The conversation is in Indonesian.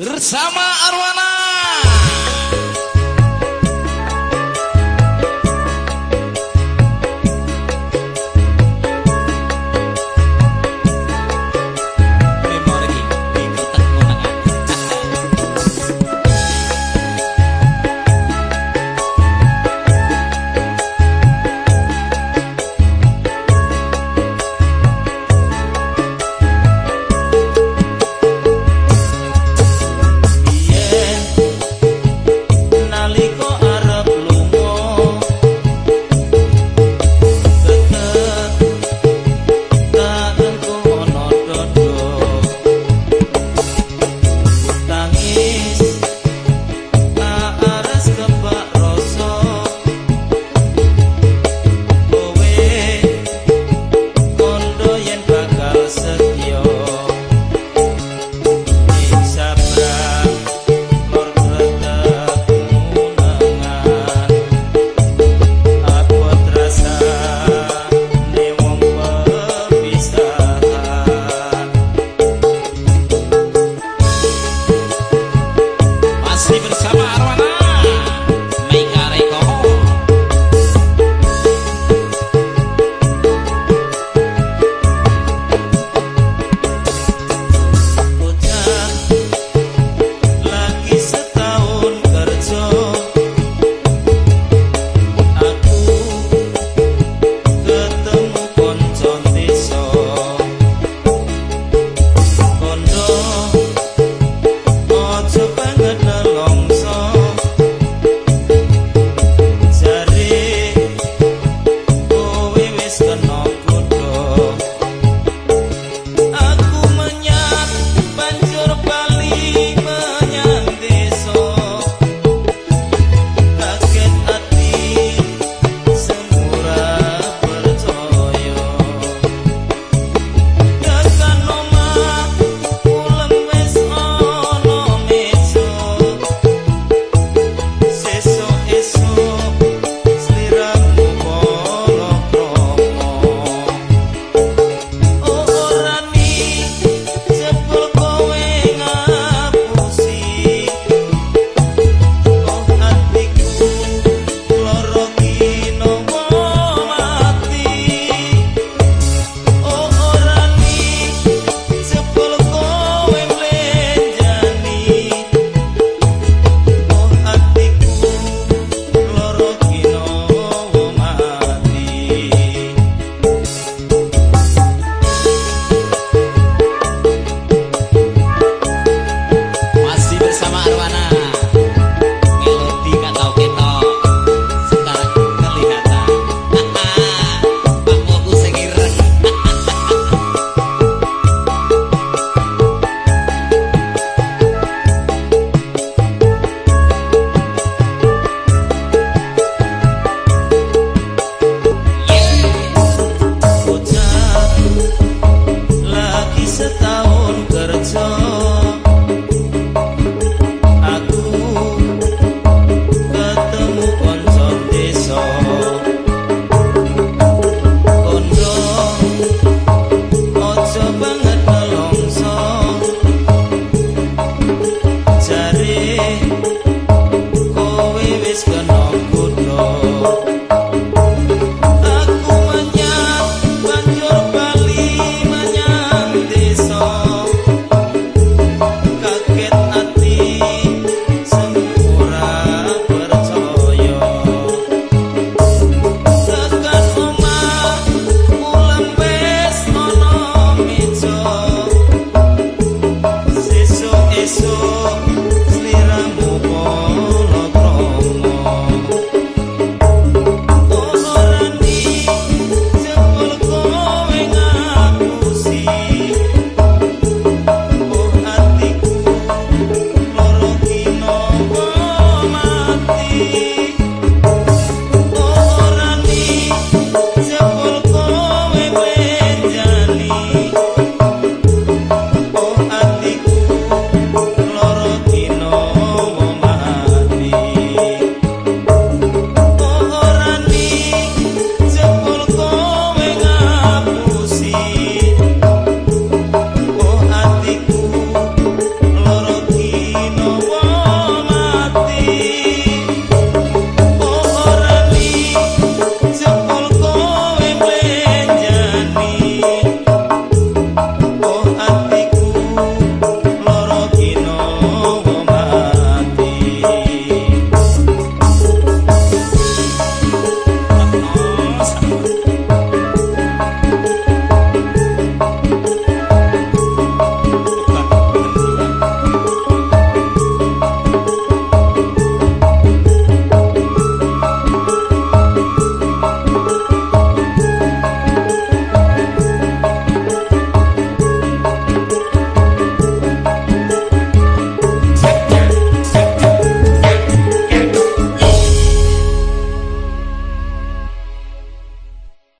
bersama Arwana.